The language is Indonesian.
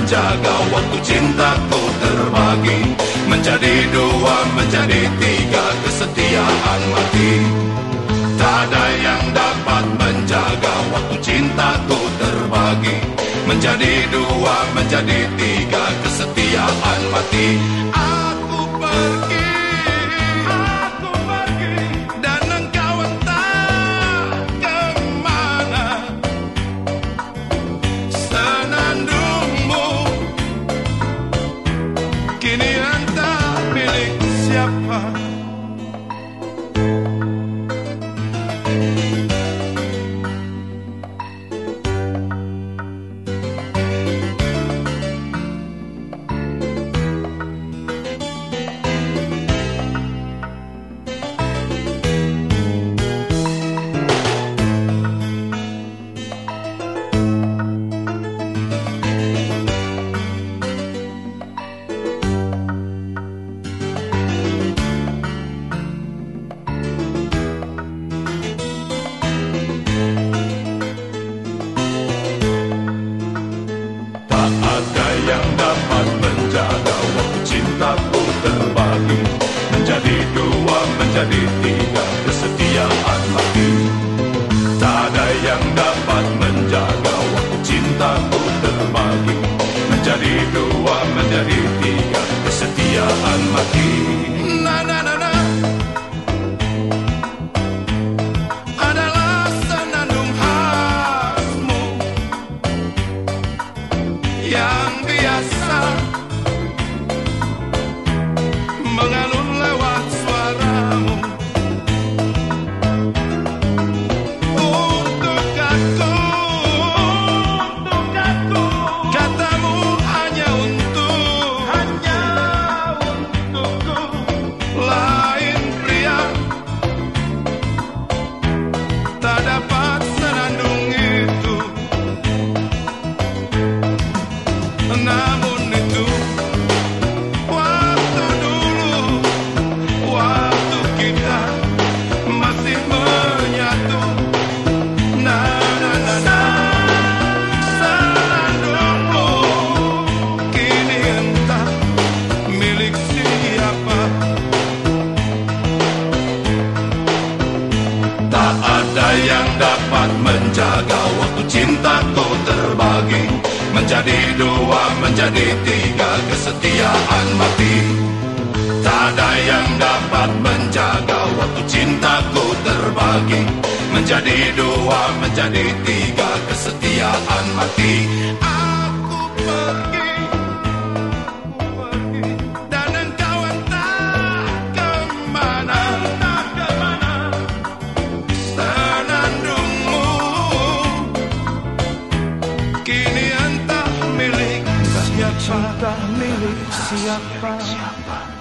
menjaga waktu cintaku terbagi. Menjadi dua, menjadi tiga kesetiaan mati. Tak ada yang dapat menjaga waktu cintaku terbagi. Menjadi dua, menjadi tiga cintaku terbagi. Menjadi dua, menjadi tiga kesetiaan mati Tak ada yang dapat menjaga waktu cintaku terbagi. Menjadi dua, menjadi tiga kesetiaan mati yang dapat menjaga waktu cintaku terbagi Menjadi dua, menjadi tiga kesetiaan mati. Tak ada yang dapat menjaga waktu cintaku terbagi. Menjadi dua, menjadi tiga kesetiaan mati. Aku pergi, siapa milik siapa